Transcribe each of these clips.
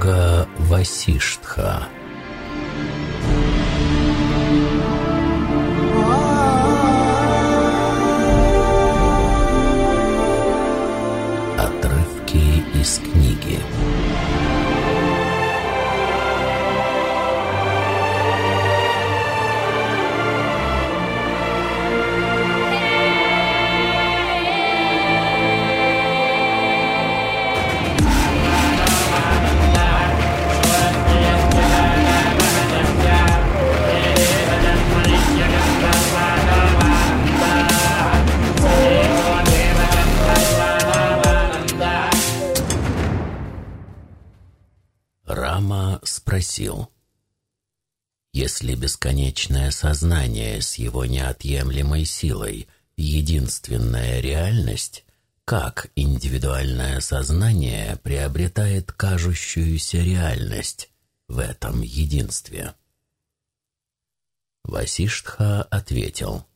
Бога Васиштха. Рама спросил. Если бесконечное сознание с его неотъемлемой силой — единственная реальность, как индивидуальное сознание приобретает кажущуюся реальность в этом единстве? Васиштха ответил.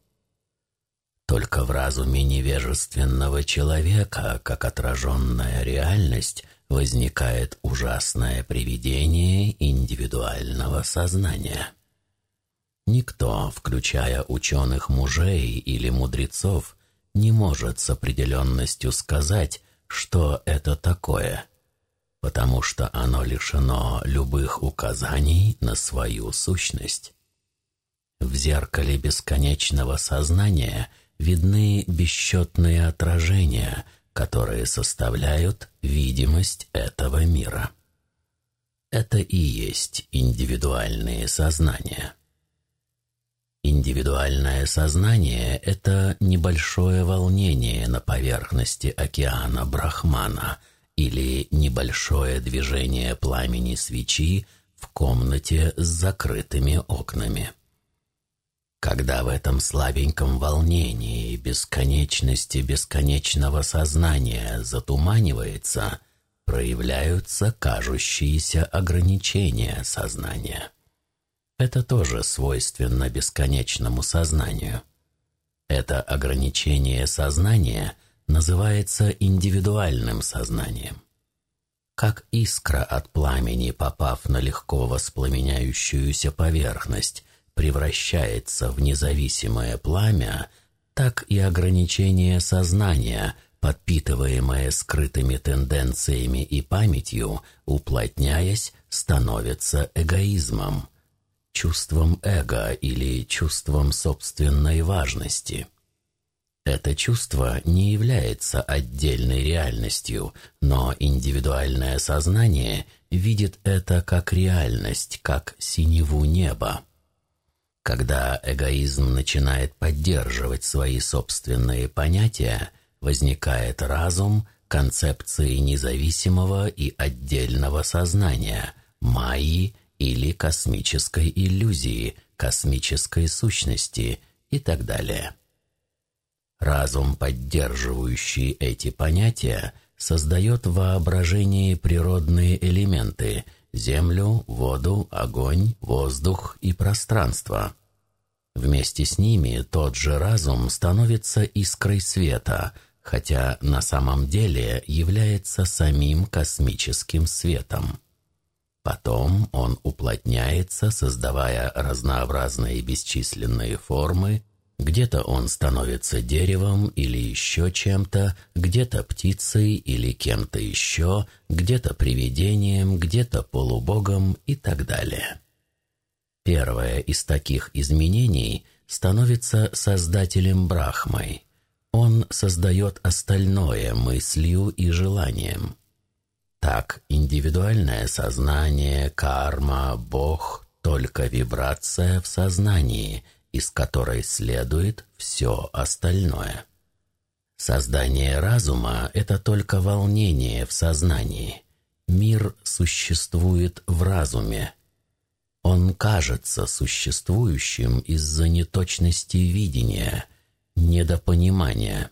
Только в разуме невежественного человека, как отраженная реальность, возникает ужасное привидение индивидуального сознания. Никто, включая ученых мужей или мудрецов, не может с определенностью сказать, что это такое, потому что оно лишено любых указаний на свою сущность. В зеркале бесконечного сознания видны бесчетные отражения – которые составляют видимость этого мира. Это и есть индивидуальные сознания. Индивидуальное сознание – это небольшое волнение на поверхности океана Брахмана или небольшое движение пламени свечи в комнате с закрытыми окнами. Когда в этом слабеньком волнении бесконечности бесконечного сознания затуманивается, проявляются кажущиеся ограничения сознания. Это тоже свойственно бесконечному сознанию. Это ограничение сознания называется индивидуальным сознанием. Как искра от пламени, попав на легко воспламеняющуюся поверхность, превращается в независимое пламя, так и ограничение сознания, подпитываемое скрытыми тенденциями и памятью, уплотняясь, становится эгоизмом, чувством эго или чувством собственной важности. Это чувство не является отдельной реальностью, но индивидуальное сознание видит это как реальность, как синеву неба. Когда эгоизм начинает поддерживать свои собственные понятия, возникает разум концепции независимого и отдельного сознания, майи или космической иллюзии, космической сущности и так далее. Разум, поддерживающий эти понятия, создает в воображении природные элементы – землю, воду, огонь, воздух и пространство. Вместе с ними тот же разум становится искрой света, хотя на самом деле является самим космическим светом. Потом он уплотняется, создавая разнообразные бесчисленные формы, где-то он становится деревом или еще чем-то, где-то птицей или кем-то еще, где-то привидением, где-то полубогом и так далее. Первое из таких изменений становится создателем Брахмой. Он создает остальное мыслью и желанием. Так индивидуальное сознание, карма, Бог – только вибрация в сознании – из которой следует все остальное. Создание разума – это только волнение в сознании. Мир существует в разуме. Он кажется существующим из-за неточности видения, недопонимания.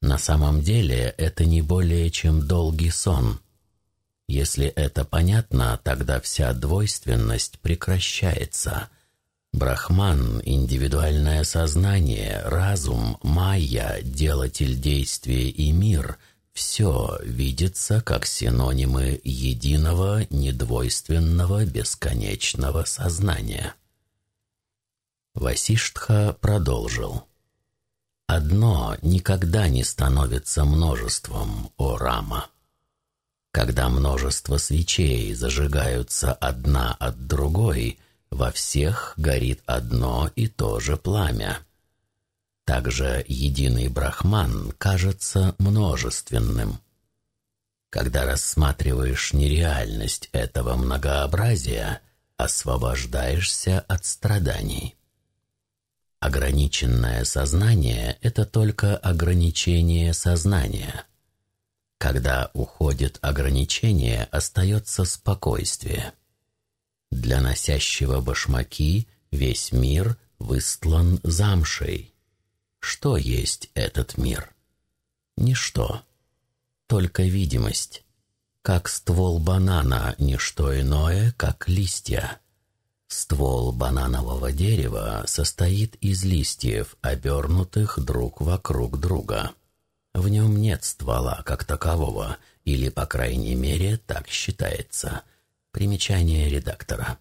На самом деле это не более чем долгий сон. Если это понятно, тогда вся двойственность прекращается – Брахман – индивидуальное сознание, разум, майя, делатель действия и мир – все видится как синонимы единого, недвойственного, бесконечного сознания. Васиштха продолжил. «Одно никогда не становится множеством, о Рама. Когда множество свечей зажигаются одна от другой, во всех горит одно и то же пламя. Также единый брахман кажется множественным. Когда рассматриваешь нереальность этого многообразия, освобождаешься от страданий. Ограниченное сознание – это только ограничение сознания. Когда уходит ограничение, остается спокойствие. Для носящего башмаки весь мир выстлан замшей. Что есть этот мир? Ничто. Только видимость. Как ствол банана, ничто иное, как листья. Ствол бананового дерева состоит из листьев, обернутых друг вокруг друга. В нем нет ствола как такового, или, по крайней мере, так считается. Примечание редактора.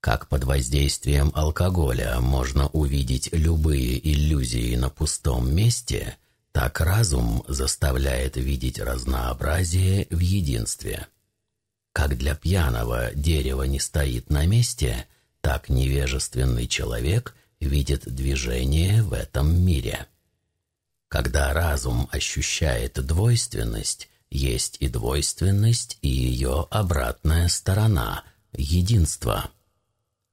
Как под воздействием алкоголя можно увидеть любые иллюзии на пустом месте, так разум заставляет видеть разнообразие в единстве. Как для пьяного дерево не стоит на месте, так невежественный человек видит движение в этом мире. Когда разум ощущает двойственность, есть и двойственность, и ее обратная сторона – единство.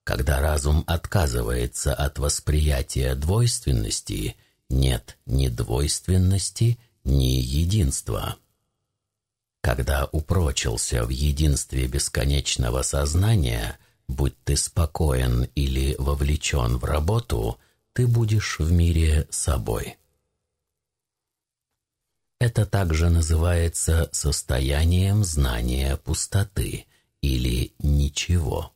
Когда разум отказывается от восприятия двойственности, нет ни двойственности, ни единства. Когда упрочился в единстве бесконечного сознания, будь ты спокоен или вовлечен в работу, ты будешь в мире собой. Это также называется состоянием знания пустоты или ничего.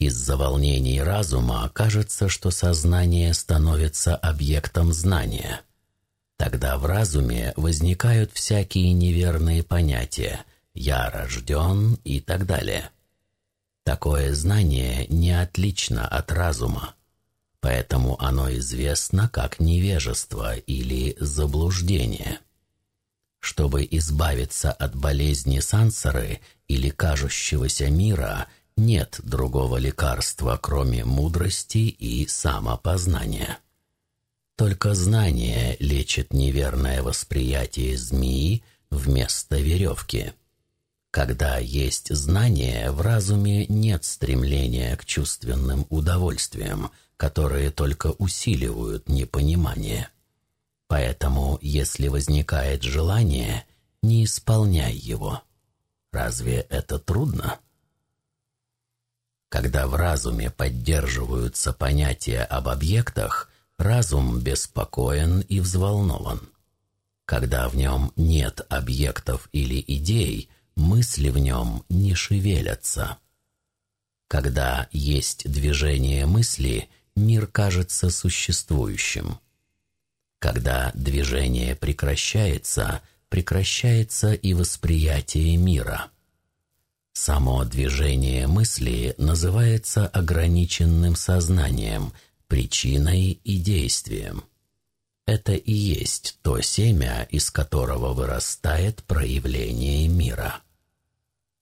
Из-за волнений разума кажется, что сознание становится объектом знания – Тогда в разуме возникают всякие неверные понятия «я рожден» и так далее. Такое знание не отлично от разума, поэтому оно известно как невежество или заблуждение. Чтобы избавиться от болезни сансары или кажущегося мира, нет другого лекарства, кроме мудрости и самопознания. Только знание лечит неверное восприятие змеи вместо веревки. Когда есть знание, в разуме нет стремления к чувственным удовольствиям, которые только усиливают непонимание. Поэтому, если возникает желание, не исполняй его. Разве это трудно? Когда в разуме поддерживаются понятия об объектах, разум беспокоен и взволнован. Когда в нем нет объектов или идей, мысли в нем не шевелятся. Когда есть движение мысли, мир кажется существующим. Когда движение прекращается, прекращается и восприятие мира. Само движение мысли называется ограниченным сознанием – причиной и действием. Это и есть то семя, из которого вырастает проявление мира.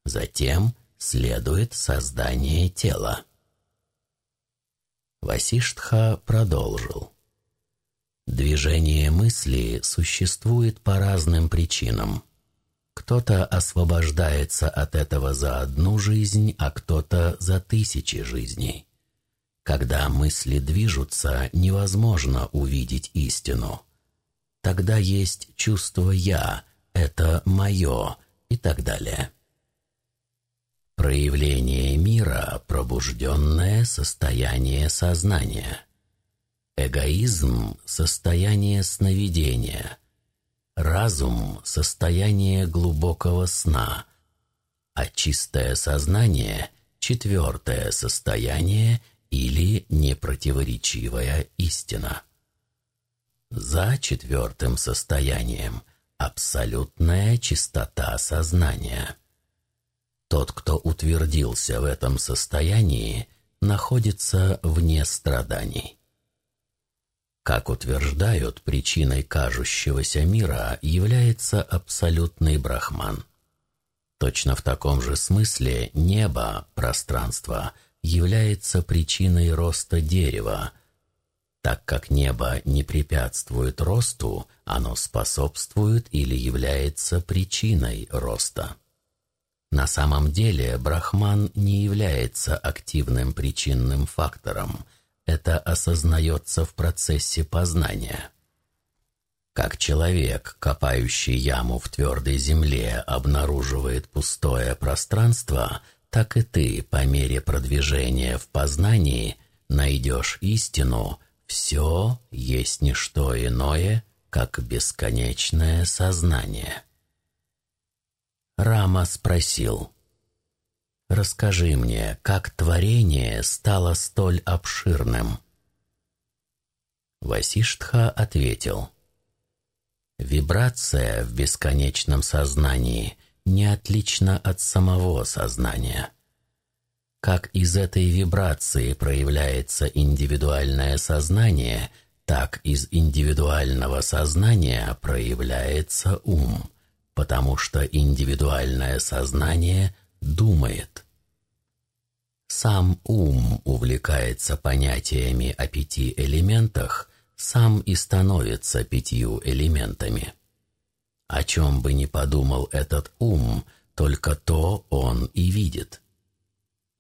Затем следует создание тела. Васиштха продолжил. Движение мысли существует по разным причинам. Кто-то освобождается от этого за одну жизнь, а кто-то за тысячи жизней. Когда мысли движутся, невозможно увидеть истину. Тогда есть чувство «я», «это мое» и так далее. Проявление мира – пробужденное состояние сознания. Эгоизм – состояние сновидения. Разум – состояние глубокого сна. А чистое сознание – четвертое состояние – или непротиворечивая истина. За четвертым состоянием – абсолютная чистота сознания. Тот, кто утвердился в этом состоянии, находится вне страданий. Как утверждают, причиной кажущегося мира является абсолютный брахман. Точно в таком же смысле небо, пространство, является причиной роста дерева. Так как небо не препятствует росту, оно способствует или является причиной роста. На самом деле брахман не является активным причинным фактором – это осознается в процессе познания. Как человек, копающий яму в твердой земле, обнаруживает пустое пространство, так и ты, по мере продвижения в познании, найдешь истину «все есть не что иное, как бесконечное сознание». Рама спросил – Расскажи мне, как творение стало столь обширным?» Васиштха ответил. «Вибрация в бесконечном сознании не отлична от самого сознания. Как из этой вибрации проявляется индивидуальное сознание, так из индивидуального сознания проявляется ум, потому что индивидуальное сознание думает. Сам ум увлекается понятиями о пяти элементах, сам и становится пятью элементами. О чем бы ни подумал этот ум, только то он и видит.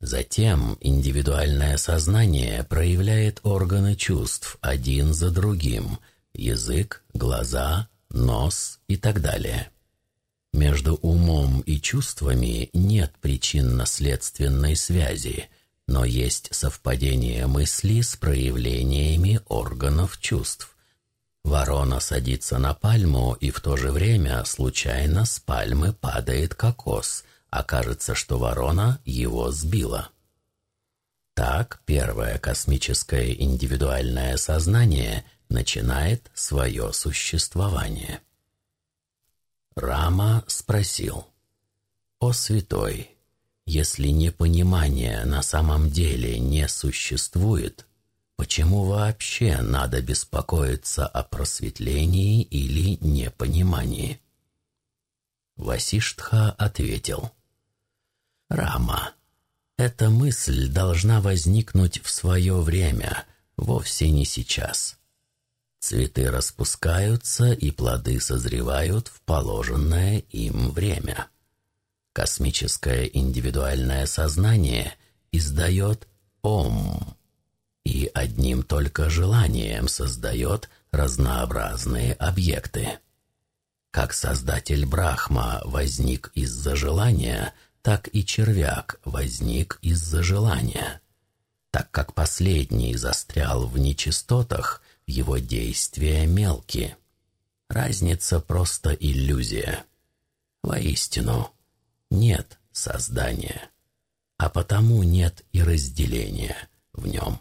Затем индивидуальное сознание проявляет органы чувств один за другим – язык, глаза, нос и так далее. Между умом и чувствами нет причинно-следственной связи, но есть совпадение мысли с проявлениями органов чувств. Ворона садится на пальму, и в то же время случайно с пальмы падает кокос, а кажется, что ворона его сбила. Так первое космическое индивидуальное сознание начинает свое существование. Рама спросил, «О святой, если непонимание на самом деле не существует, почему вообще надо беспокоиться о просветлении или непонимании?» Васиштха ответил, «Рама, эта мысль должна возникнуть в свое время, вовсе не сейчас». Цветы распускаются, и плоды созревают в положенное им время. Космическое индивидуальное сознание издает «Ом» и одним только желанием создает разнообразные объекты. Как создатель Брахма возник из-за желания, так и червяк возник из-за желания. Так как последний застрял в нечистотах, его действия мелкие. Разница просто иллюзия. Воистину, нет создания, а потому нет и разделения в нем.